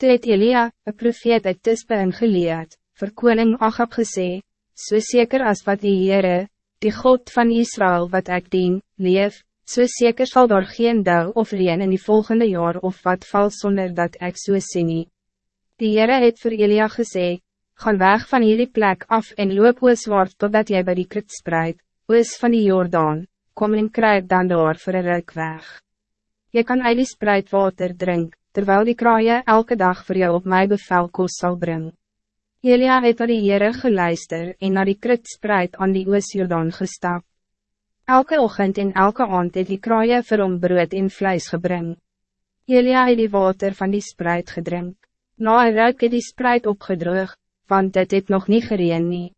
Toe het Elia, een profeet uit Tispe ingeleerd, vir koning Agab gesê, so zeker als wat die Heere, die God van Israël wat ik dien, leef, so zeker zal daar geen dou of reen in die volgende jaar of wat val zonder dat ik so sê nie. Die Heere het vir Elia gesê, gaan weg van hierdie plek af en loop ooswaard totdat jy by die krit spreid, oos van die Jordaan, kom en kruip dan door voor een ruk weg. Je kan uit die spreid water drink, terwijl die kraaien elke dag voor jou op mij bevel koos sal bring. Elia het naar die Heere geluister en naar die krit spreid aan die oos Jordaan gestap. Elke ochtend en elke aand het die kraaien vir hom brood en vlees gebring. Elia het die water van die spreid gedrink. Na een ruik het die spreid opgedroog, want dit het nog niet gereen nie.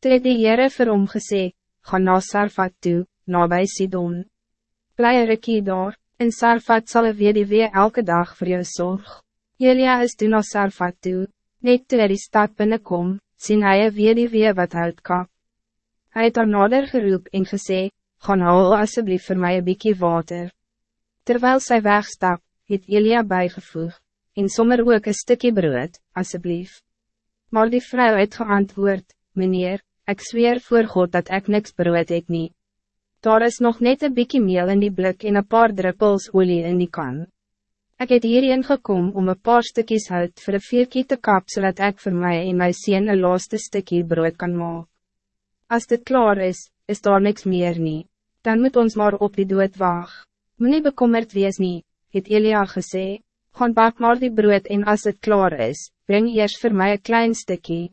Toe het die Heere vir hom gesê, ga na Sarfat toe, nabij Sidon. Bly een rikkie daar, en Sarfat sal een weduwee elke dag voor jou zorg. Elia is toen na Sarfat toe, net toe die stad binnenkom, sien hy een weduwee wat hout kap. Hy het haar nader geroep en gesê, gaan haal asseblief vir my een bykie water. Terwijl zij wegstap, het Elia bijgevoeg, en sommer ook een stukje brood, asseblief. Maar die vrouw het geantwoord, meneer, ik zweer voor God dat ik niks brood het niet. Daar is nog net een bykie meel in die blik en een paar druppels olie in die kan. Ik het hierin gekom om een paar stukjes hout voor een vierkie te kap, zodat ik voor mij en mijn zin een laaste stukje brood kan maken. Als dit klaar is, is daar niks meer niet. Dan moet ons maar op die dood waag. Meneer bekommerd wees niet, het Elia gesê, gaan bak maar die brood en als het klaar is, breng eerst voor mij een klein stukje.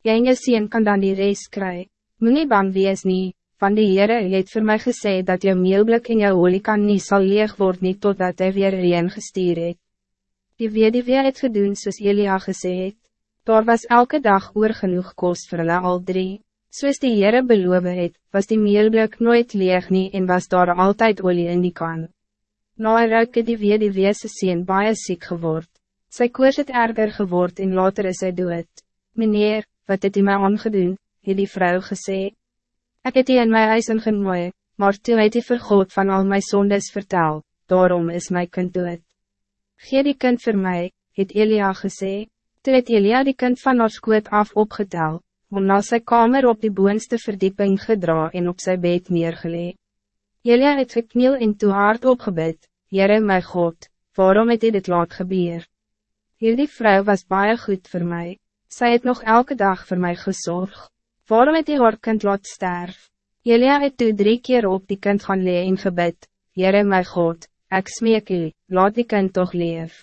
Jy en jou sien kan dan die reis kry. Moe bang wees nie, van die Heere het voor mij gesê dat jou meelblik en jou olie kan nie sal leeg word nie totdat hy weer reen gestuur het. Die weduwee het gedoen soos Elia gesê het. Daar was elke dag oor genoeg kost vir hulle al drie. Soos die Heere beloof het, was die meelblik nooit leeg nie en was daar altijd olie in die kan. Na een ruik het die weduwee se sien baie siek geword. Sy koers het erger geword en later is hy dood. Meneer, wat het u my aangedoen, het die vrou gesê. Ik het u in my huis ingemooi, maar toe het u vir God van al my zondes vertel, daarom is my kind dood. Gee die kind voor mij, het Elia gesê. Toe het Elia die kind van haar skoot af opgetel, om na sy kamer op die boonste verdieping gedra en op sy bed neergelee. Elia het gekniel en toe hard opgebid, Jere my God, waarom het dit laat gebeur? Hierdie vrou was baie goed voor mij. Zij het nog elke dag voor mij gezorgd. Waarom het die haar kind laat sterf? Elia het toe drie keer op die kind gaan lee en gebid, Jere my God, ek smeek u, laat die kind toch leef.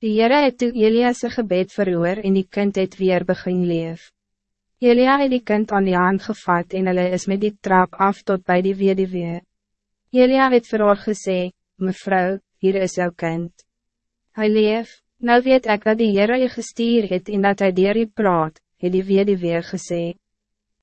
Die Jere het toe Elia's gebed verhoor en die kind het weer begin leef. Elia het die kind aan die hand gevat en hulle is met die trap af tot bij die weduwee. Elia het vir haar gesê, Mevrouw, hier is jouw kind. Hij leef, nou weet ik dat die Heere je gestuur het en dat hij dier je praat, het die weduwee gesê.